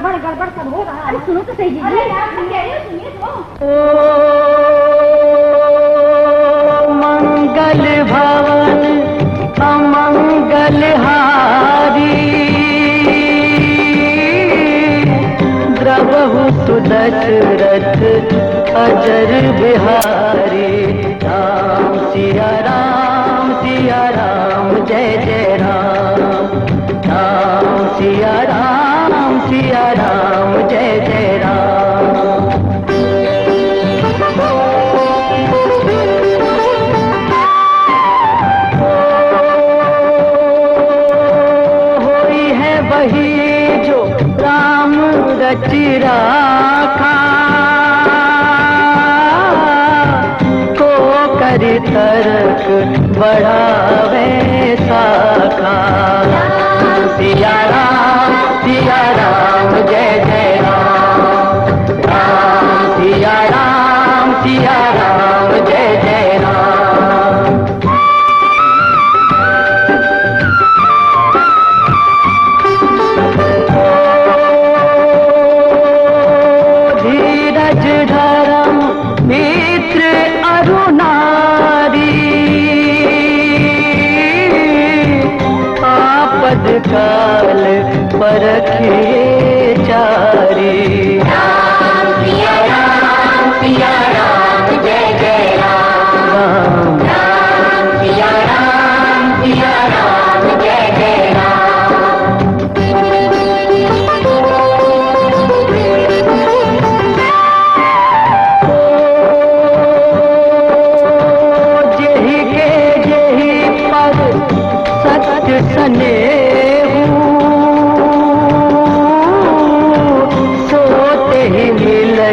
गड़बड़ गड़बड़ सब हो रहा अरे है सुनो तो सही अरे यार सुनिए तो। मंगल भवन अमंगल हारी। द्रवहु सुदशरथ अजर बिहारी। राम सिया राम सिया राम जय जय राम। राम सिया वही जो राम रच राखा। को कर तरक बढ़ावे साखा। सिया राम सिया धीरज धर्म मित्र अरुणारी। आपद काल परखे चारी सने सोते ही मिले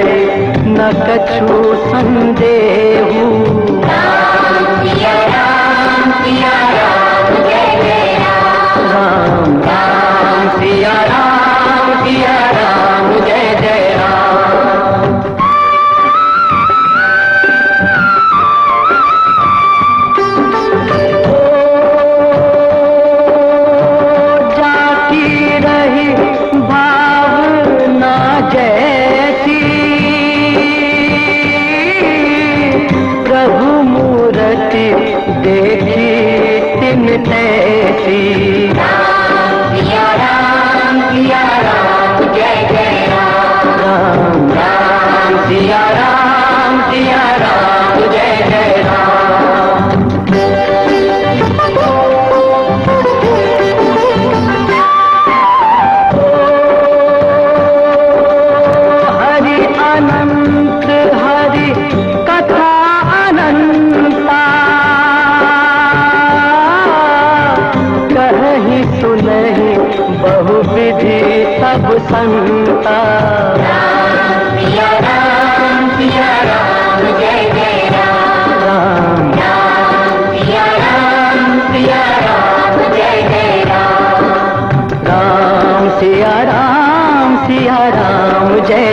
न कछु संदेहू सी विधि सब संता। राम राम जय जय राम राम राम राम जय जय राम। राम सिया राम सिया राम जय